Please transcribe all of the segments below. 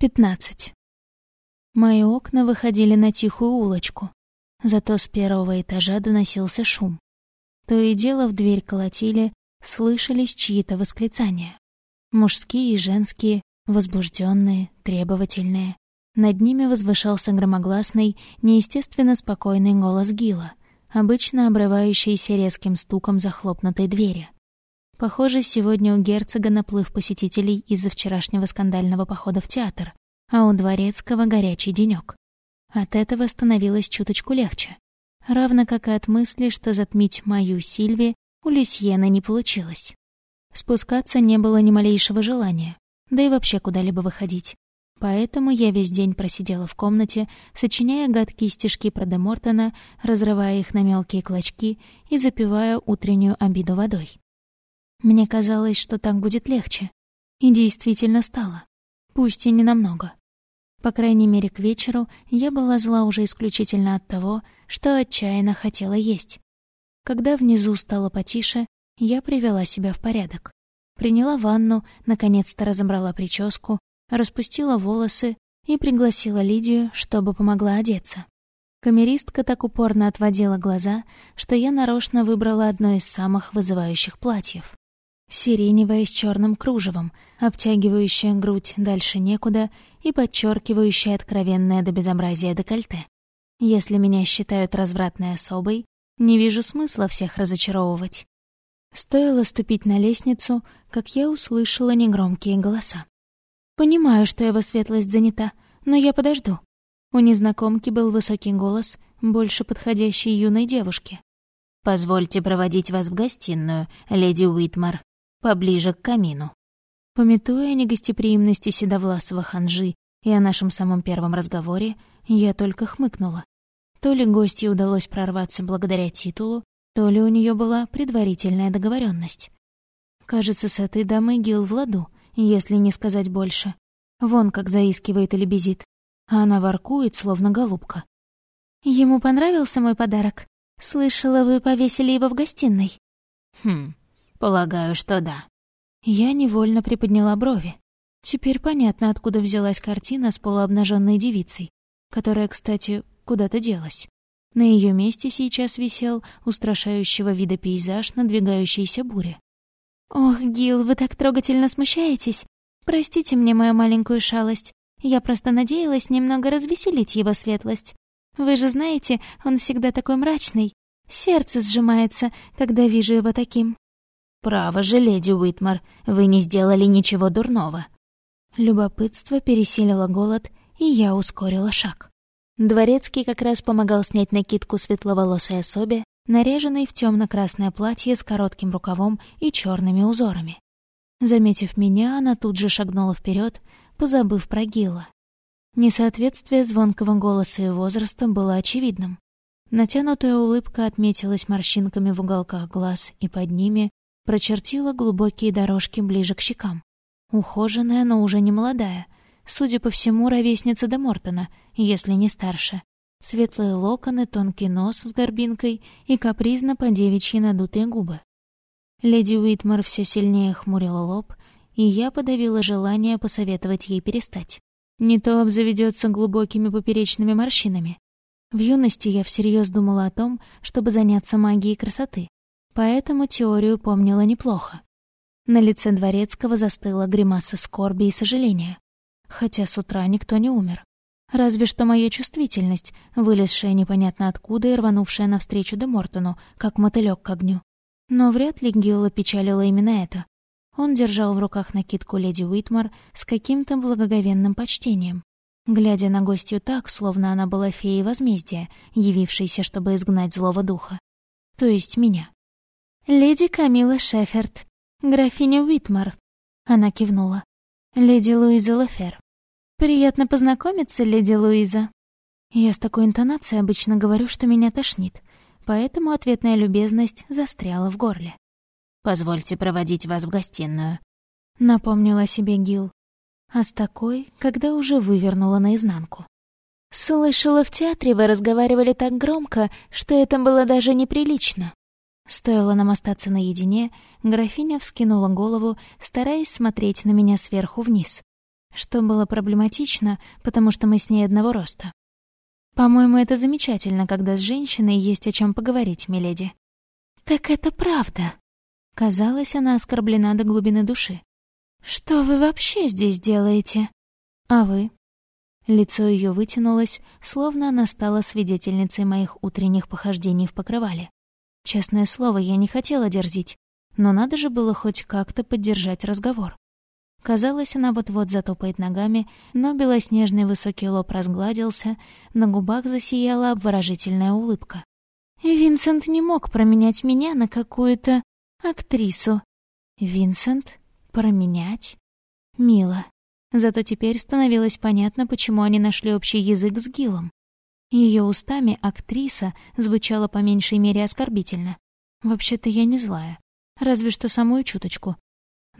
Пятнадцать. Мои окна выходили на тихую улочку, зато с первого этажа доносился шум. То и дело в дверь колотили, слышались чьи-то восклицания. Мужские и женские, возбужденные, требовательные. Над ними возвышался громогласный, неестественно спокойный голос Гила, обычно обрывающийся резким стуком захлопнутой двери. Похоже, сегодня у герцога наплыв посетителей из-за вчерашнего скандального похода в театр, а у дворецкого горячий денёк. От этого становилось чуточку легче. Равно как и от мысли, что затмить мою Сильви у Лисьены не получилось. Спускаться не было ни малейшего желания, да и вообще куда-либо выходить. Поэтому я весь день просидела в комнате, сочиняя гадкие стишки про Демортона, разрывая их на мелкие клочки и запивая утреннюю обиду водой. Мне казалось, что так будет легче. И действительно стало. Пусть и не намного. По крайней мере, к вечеру я была зла уже исключительно от того, что отчаянно хотела есть. Когда внизу стало потише, я привела себя в порядок. Приняла ванну, наконец-то разобрала прическу, распустила волосы и пригласила Лидию, чтобы помогла одеться. Камеристка так упорно отводила глаза, что я нарочно выбрала одно из самых вызывающих платьев. Сиреневое с черным кружевом, обтягивающее грудь дальше некуда и подчеркивающее откровенное до безобразия декольте. Если меня считают развратной особой, не вижу смысла всех разочаровывать. Стоило ступить на лестницу, как я услышала негромкие голоса. «Понимаю, что его светлость занята, но я подожду». У незнакомки был высокий голос, больше подходящий юной девушке. «Позвольте проводить вас в гостиную, леди Уитмар, поближе к камину». Пометуя о негостеприимности седовласого ханжи и о нашем самом первом разговоре, я только хмыкнула. То ли гостье удалось прорваться благодаря титулу, то ли у нее была предварительная договоренность. Кажется, с этой дамой Гил в ладу, если не сказать больше. Вон как заискивает или безит. А она воркует, словно голубка. «Ему понравился мой подарок? Слышала, вы повесили его в гостиной?» «Хм, полагаю, что да». Я невольно приподняла брови. Теперь понятно, откуда взялась картина с полуобнаженной девицей, которая, кстати, куда-то делась. На ее месте сейчас висел устрашающего вида пейзаж надвигающейся бури. «Ох, Гил, вы так трогательно смущаетесь. Простите мне мою маленькую шалость. Я просто надеялась немного развеселить его светлость. Вы же знаете, он всегда такой мрачный. Сердце сжимается, когда вижу его таким». «Право же, леди Уитмар, вы не сделали ничего дурного». Любопытство пересилило голод, и я ускорила шаг. Дворецкий как раз помогал снять накидку светловолосой особе, наряженной в темно-красное платье с коротким рукавом и черными узорами. Заметив меня, она тут же шагнула вперед, позабыв про Гила. Несоответствие звонкого голоса и возраста было очевидным. Натянутая улыбка отметилась морщинками в уголках глаз и под ними прочертила глубокие дорожки ближе к щекам. Ухоженная, но уже не молодая — Судя по всему, ровесница де Мортона, если не старше. Светлые локоны, тонкий нос с горбинкой и капризно по девичьи надутые губы. Леди Уитмар все сильнее хмурила лоб, и я подавила желание посоветовать ей перестать. Не то обзаведется глубокими поперечными морщинами. В юности я всерьез думала о том, чтобы заняться магией красоты, поэтому теорию помнила неплохо. На лице Дворецкого застыла гримаса скорби и сожаления хотя с утра никто не умер. Разве что моя чувствительность, вылезшая непонятно откуда и рванувшая навстречу де Мортону, как мотылёк к огню. Но вряд ли Гилла печалила именно это. Он держал в руках накидку леди Уитмар с каким-то благоговенным почтением, глядя на гостью так, словно она была феей возмездия, явившейся, чтобы изгнать злого духа. То есть меня. «Леди Камила Шеферд, графиня Уитмар», — она кивнула. «Леди Луиза Лефер». «Приятно познакомиться, леди Луиза». Я с такой интонацией обычно говорю, что меня тошнит, поэтому ответная любезность застряла в горле. «Позвольте проводить вас в гостиную», — напомнила себе Гил. А с такой, когда уже вывернула наизнанку. «Слышала, в театре вы разговаривали так громко, что это было даже неприлично». Стоило нам остаться наедине, графиня вскинула голову, стараясь смотреть на меня сверху вниз. что было проблематично, потому что мы с ней одного роста. По-моему, это замечательно, когда с женщиной есть о чем поговорить, миледи. Так это правда. Казалось, она оскорблена до глубины души. Что вы вообще здесь делаете? А вы? Лицо ее вытянулось, словно она стала свидетельницей моих утренних похождений в покрывале. Честное слово, я не хотела дерзить, но надо же было хоть как-то поддержать разговор. Казалось, она вот-вот затопает ногами, но белоснежный высокий лоб разгладился, на губах засияла обворожительная улыбка. «Винсент не мог променять меня на какую-то актрису». «Винсент? Променять?» «Мило. Зато теперь становилось понятно, почему они нашли общий язык с Гилом. Ее устами «актриса» звучала по меньшей мере оскорбительно. Вообще-то я не злая. Разве что самую чуточку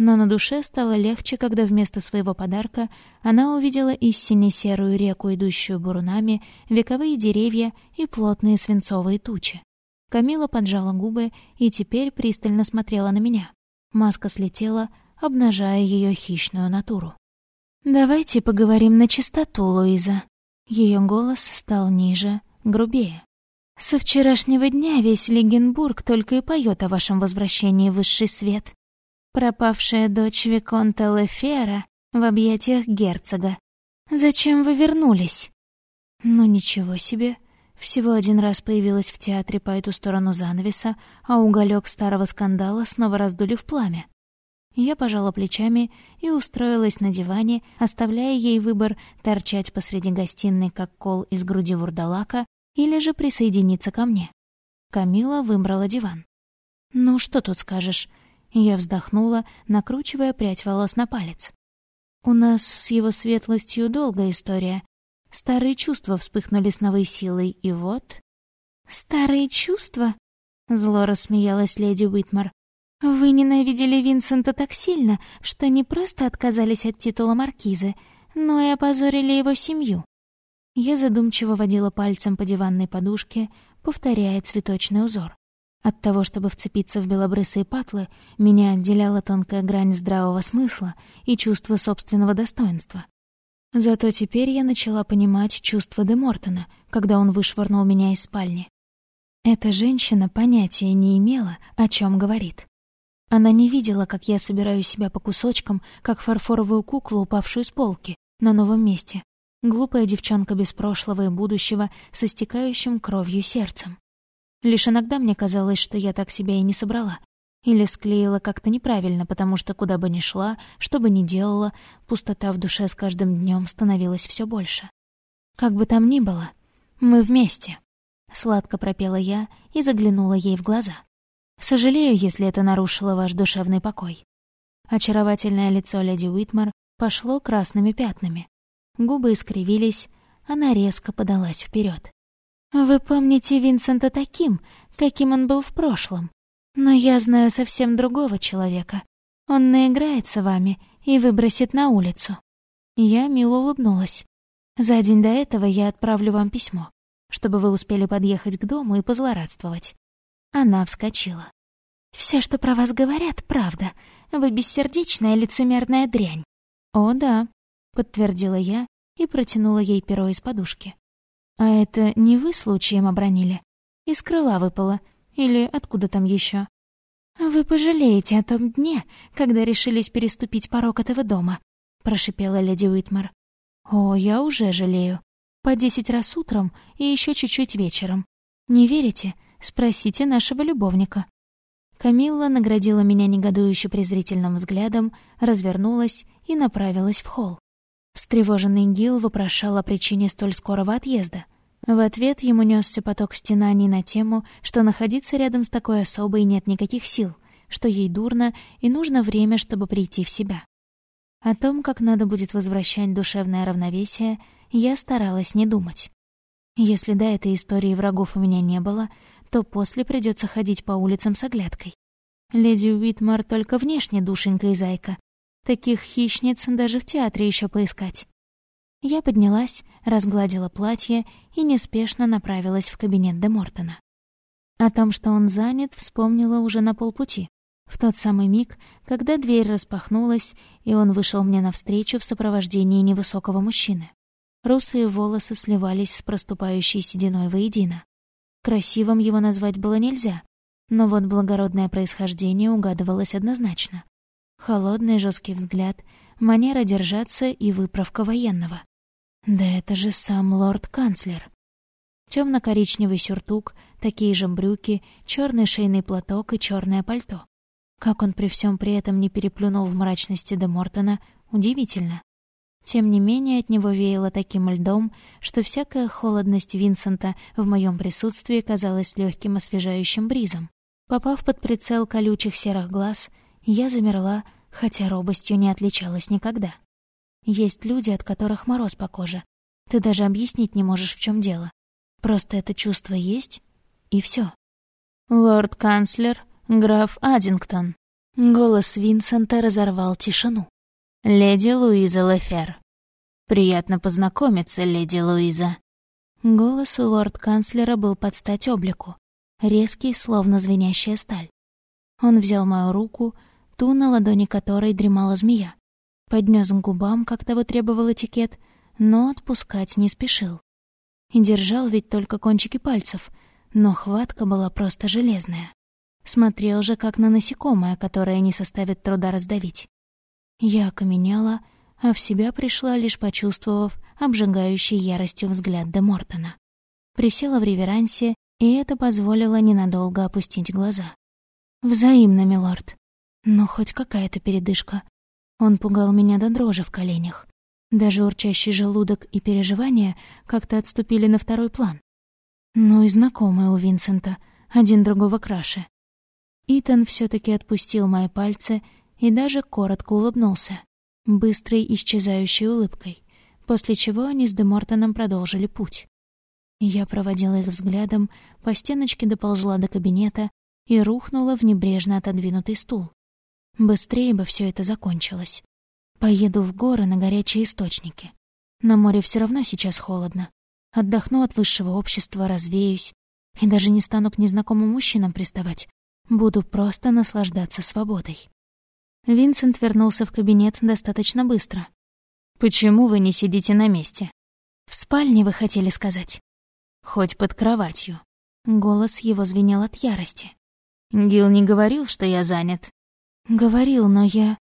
но на душе стало легче, когда вместо своего подарка она увидела истинно серую реку, идущую бурунами, вековые деревья и плотные свинцовые тучи. Камила поджала губы и теперь пристально смотрела на меня. Маска слетела, обнажая ее хищную натуру. «Давайте поговорим на чистоту, Луиза». Ее голос стал ниже, грубее. «Со вчерашнего дня весь Легенбург только и поет о вашем возвращении в высший свет пропавшая дочь Виконта Лефера в объятиях герцога. Зачем вы вернулись?» «Ну ничего себе. Всего один раз появилась в театре по эту сторону занавеса, а уголек старого скандала снова раздули в пламя. Я пожала плечами и устроилась на диване, оставляя ей выбор торчать посреди гостиной, как кол из груди вурдалака, или же присоединиться ко мне. Камила выбрала диван. «Ну, что тут скажешь? Я вздохнула, накручивая прядь волос на палец. У нас с его светлостью долгая история. Старые чувства вспыхнули с новой силой, и вот... «Старые чувства?» — зло рассмеялась леди Уитмар. «Вы ненавидели Винсента так сильно, что не просто отказались от титула маркизы, но и опозорили его семью». Я задумчиво водила пальцем по диванной подушке, повторяя цветочный узор. От того, чтобы вцепиться в белобрысые патлы, меня отделяла тонкая грань здравого смысла и чувства собственного достоинства. Зато теперь я начала понимать чувства Де Мортона, когда он вышвырнул меня из спальни. Эта женщина понятия не имела, о чем говорит. Она не видела, как я собираю себя по кусочкам, как фарфоровую куклу, упавшую с полки, на новом месте. Глупая девчонка без прошлого и будущего, со стекающим кровью сердцем. Лишь иногда мне казалось, что я так себя и не собрала. Или склеила как-то неправильно, потому что куда бы ни шла, что бы ни делала, пустота в душе с каждым днем становилась все больше. Как бы там ни было, мы вместе. Сладко пропела я и заглянула ей в глаза. Сожалею, если это нарушило ваш душевный покой. Очаровательное лицо леди Уитмар пошло красными пятнами. Губы искривились, она резко подалась вперед. Вы помните Винсента таким, каким он был в прошлом. Но я знаю совсем другого человека. Он наиграется вами и выбросит на улицу. Я мило улыбнулась. За день до этого я отправлю вам письмо, чтобы вы успели подъехать к дому и позлорадствовать. Она вскочила. Все, что про вас говорят, правда. Вы бессердечная лицемерная дрянь. О, да, подтвердила я и протянула ей перо из подушки. А это не вы случаем обронили? Из крыла выпало. Или откуда там еще? Вы пожалеете о том дне, когда решились переступить порог этого дома, прошипела леди Уитмар. О, я уже жалею. По десять раз утром и еще чуть-чуть вечером. Не верите? Спросите нашего любовника. Камилла наградила меня негодующе презрительным взглядом, развернулась и направилась в холл. Встревоженный Гил вопрошал о причине столь скорого отъезда. В ответ ему несся поток стенаний на тему, что находиться рядом с такой особой нет никаких сил, что ей дурно и нужно время, чтобы прийти в себя. О том, как надо будет возвращать душевное равновесие, я старалась не думать. Если до этой истории врагов у меня не было, то после придется ходить по улицам с оглядкой. Леди Уитмар только внешне душенька и зайка. Таких хищниц даже в театре еще поискать. Я поднялась, разгладила платье и неспешно направилась в кабинет де Мортона. О том, что он занят, вспомнила уже на полпути. В тот самый миг, когда дверь распахнулась, и он вышел мне навстречу в сопровождении невысокого мужчины. Русые волосы сливались с проступающей сединой воедино. Красивым его назвать было нельзя, но вот благородное происхождение угадывалось однозначно. Холодный жесткий взгляд, манера держаться и выправка военного. Да это же сам лорд-канцлер. Темно-коричневый сюртук, такие же брюки, черный шейный платок и черное пальто. Как он при всем при этом не переплюнул в мрачности де Мортона, удивительно. Тем не менее, от него веяло таким льдом, что всякая холодность Винсента в моем присутствии казалась легким освежающим бризом. Попав под прицел колючих серых глаз, я замерла, хотя робостью не отличалась никогда. Есть люди, от которых мороз по коже. Ты даже объяснить не можешь, в чем дело. Просто это чувство есть, и все. «Лорд-канцлер, граф Аддингтон». Голос Винсента разорвал тишину. «Леди Луиза Лефер». «Приятно познакомиться, леди Луиза». Голос у лорд-канцлера был под стать облику, резкий, словно звенящая сталь. Он взял мою руку, ту, на ладони которой дремала змея, поднес к губам, как того требовал этикет, но отпускать не спешил. И держал ведь только кончики пальцев, но хватка была просто железная. Смотрел же, как на насекомое, которое не составит труда раздавить. Я окаменела, а в себя пришла, лишь почувствовав обжигающий яростью взгляд Де Мортона. Присела в реверансе, и это позволило ненадолго опустить глаза. «Взаимно, милорд. Но хоть какая-то передышка. Он пугал меня до дрожи в коленях. Даже урчащий желудок и переживания как-то отступили на второй план. Ну и знакомые у Винсента, один другого краше. Итан все таки отпустил мои пальцы и даже коротко улыбнулся, быстрой исчезающей улыбкой, после чего они с Демортоном продолжили путь. Я проводила их взглядом, по стеночке доползла до кабинета и рухнула в небрежно отодвинутый стул. Быстрее бы все это закончилось. Поеду в горы на горячие источники. На море все равно сейчас холодно. Отдохну от высшего общества, развеюсь. И даже не стану к незнакомым мужчинам приставать. Буду просто наслаждаться свободой. Винсент вернулся в кабинет достаточно быстро. «Почему вы не сидите на месте?» «В спальне, вы хотели сказать?» «Хоть под кроватью». Голос его звенел от ярости. «Гил не говорил, что я занят?» «Говорил, но я...»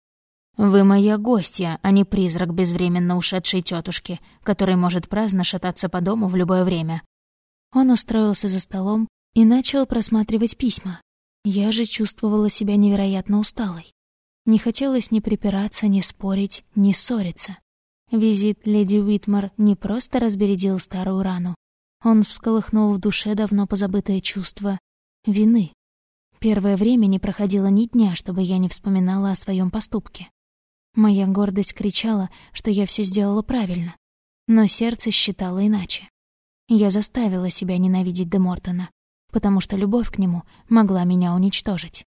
«Вы моя гостья, а не призрак безвременно ушедшей тетушки, который может праздно шататься по дому в любое время». Он устроился за столом и начал просматривать письма. Я же чувствовала себя невероятно усталой. Не хотелось ни припираться, ни спорить, ни ссориться. Визит леди Уитмар не просто разбередил старую рану. Он всколыхнул в душе давно позабытое чувство вины. Первое время не проходило ни дня, чтобы я не вспоминала о своем поступке. Моя гордость кричала, что я все сделала правильно, но сердце считало иначе. Я заставила себя ненавидеть Де Мортона, потому что любовь к нему могла меня уничтожить.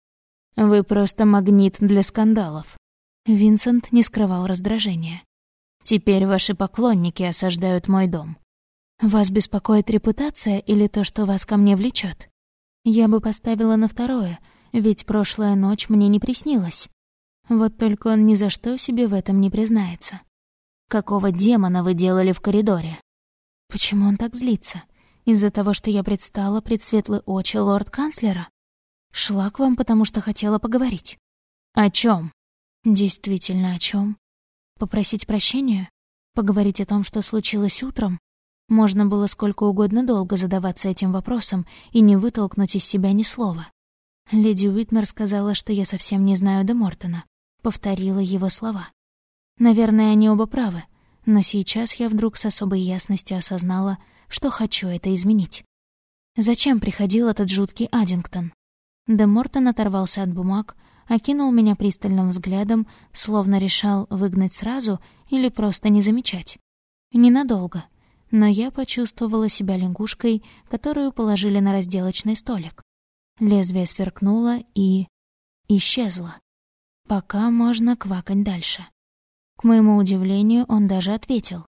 «Вы просто магнит для скандалов». Винсент не скрывал раздражения. «Теперь ваши поклонники осаждают мой дом. Вас беспокоит репутация или то, что вас ко мне влечет? Я бы поставила на второе, ведь прошлая ночь мне не приснилась. Вот только он ни за что себе в этом не признается. Какого демона вы делали в коридоре? Почему он так злится? Из-за того, что я предстала пред светлые очи лорд-канцлера? Шла к вам, потому что хотела поговорить. О чем? Действительно, о чем? Попросить прощения? Поговорить о том, что случилось утром? Можно было сколько угодно долго задаваться этим вопросом и не вытолкнуть из себя ни слова. Леди Уитмер сказала, что я совсем не знаю Де Мортона. Повторила его слова. Наверное, они оба правы, но сейчас я вдруг с особой ясностью осознала, что хочу это изменить. Зачем приходил этот жуткий Аддингтон? Де Мортон оторвался от бумаг, окинул меня пристальным взглядом, словно решал выгнать сразу или просто не замечать. Ненадолго, но я почувствовала себя лягушкой, которую положили на разделочный столик. Лезвие сверкнуло и... исчезло. Пока можно квакать дальше. К моему удивлению, он даже ответил.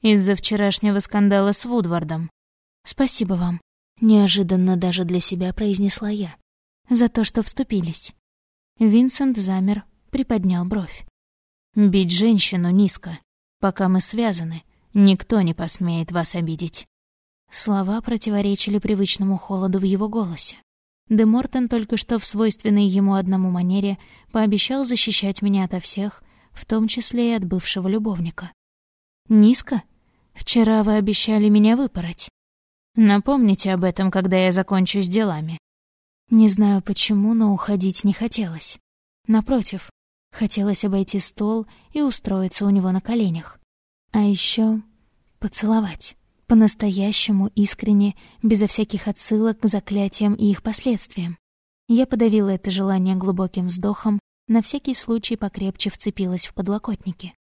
«Из-за вчерашнего скандала с Вудвардом». «Спасибо вам», — неожиданно даже для себя произнесла я. «За то, что вступились». Винсент замер, приподнял бровь. «Бить женщину низко. Пока мы связаны, никто не посмеет вас обидеть». Слова противоречили привычному холоду в его голосе. Де Мортон только что в свойственной ему одному манере пообещал защищать меня ото всех, в том числе и от бывшего любовника. «Низко? Вчера вы обещали меня выпороть. Напомните об этом, когда я закончу с делами». Не знаю почему, но уходить не хотелось. Напротив, хотелось обойти стол и устроиться у него на коленях. А еще поцеловать. По-настоящему, искренне, безо всяких отсылок к заклятиям и их последствиям. Я подавила это желание глубоким вздохом, на всякий случай покрепче вцепилась в подлокотники.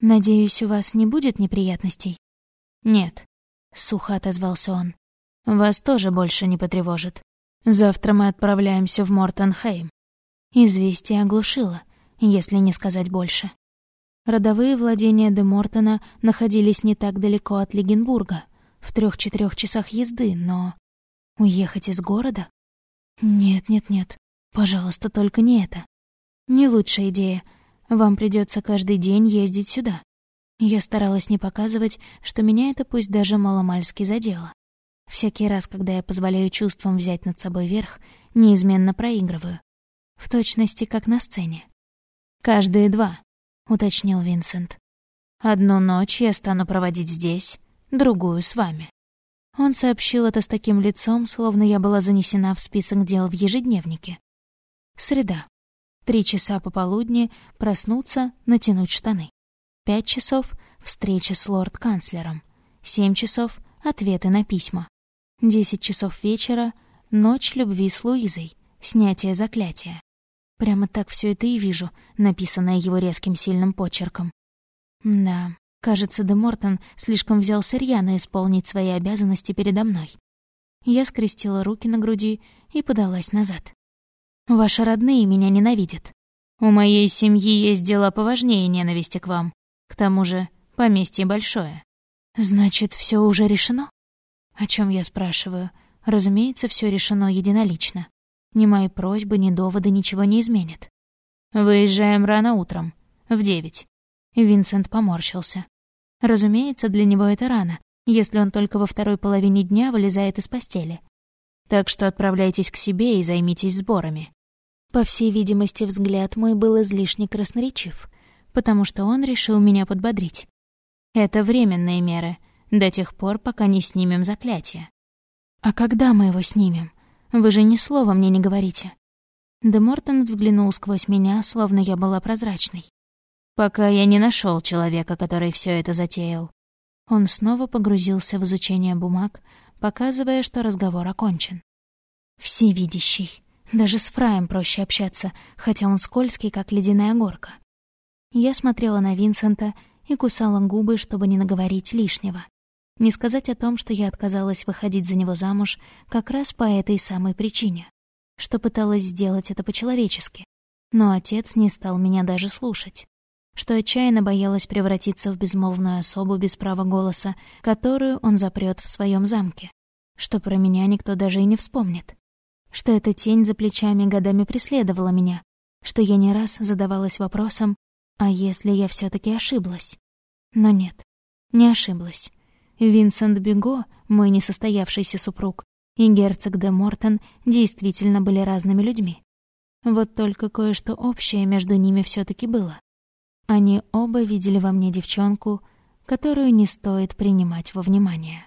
«Надеюсь, у вас не будет неприятностей?» «Нет», — сухо отозвался он. «Вас тоже больше не потревожит. Завтра мы отправляемся в Мортенхейм». Известие оглушило, если не сказать больше. Родовые владения де Мортона находились не так далеко от Легенбурга, в трех-четырех часах езды, но... Уехать из города? Нет-нет-нет, пожалуйста, только не это. Не лучшая идея. Вам придется каждый день ездить сюда. Я старалась не показывать, что меня это пусть даже маломальски задело. Всякий раз, когда я позволяю чувствам взять над собой верх, неизменно проигрываю. В точности, как на сцене. Каждые два, — уточнил Винсент. «Одну ночь я стану проводить здесь, другую с вами». Он сообщил это с таким лицом, словно я была занесена в список дел в ежедневнике. Среда. Три часа пополудни, проснуться, натянуть штаны. Пять часов — встреча с лорд-канцлером. Семь часов — ответы на письма. Десять часов вечера — ночь любви с Луизой, снятие заклятия. Прямо так все это и вижу, написанное его резким сильным почерком. Да, кажется, Де Мортон слишком взялся рьяно исполнить свои обязанности передо мной. Я скрестила руки на груди и подалась назад. «Ваши родные меня ненавидят. У моей семьи есть дела поважнее ненависти к вам. К тому же поместье большое. Значит, все уже решено?» О чем я спрашиваю? Разумеется, все решено единолично. Ни мои просьбы, ни доводы ничего не изменят. «Выезжаем рано утром. В девять». Винсент поморщился. Разумеется, для него это рано, если он только во второй половине дня вылезает из постели. Так что отправляйтесь к себе и займитесь сборами. По всей видимости, взгляд мой был излишне красноречив, потому что он решил меня подбодрить. Это временные меры, до тех пор, пока не снимем заклятие. А когда мы его снимем? Вы же ни слова мне не говорите». Де Мортон взглянул сквозь меня, словно я была прозрачной. «Пока я не нашел человека, который все это затеял». Он снова погрузился в изучение бумаг, показывая, что разговор окончен. «Всевидящий. Даже с Фраем проще общаться, хотя он скользкий, как ледяная горка». Я смотрела на Винсента и кусала губы, чтобы не наговорить лишнего. Не сказать о том, что я отказалась выходить за него замуж как раз по этой самой причине, что пыталась сделать это по-человечески. Но отец не стал меня даже слушать, что отчаянно боялась превратиться в безмолвную особу без права голоса, которую он запрет в своем замке, что про меня никто даже и не вспомнит, что эта тень за плечами годами преследовала меня, что я не раз задавалась вопросом, а если я все таки ошиблась? Но нет, не ошиблась. Винсент Бего, мой несостоявшийся супруг, и герцог де Мортон действительно были разными людьми. Вот только кое-что общее между ними все таки было. Они оба видели во мне девчонку, которую не стоит принимать во внимание.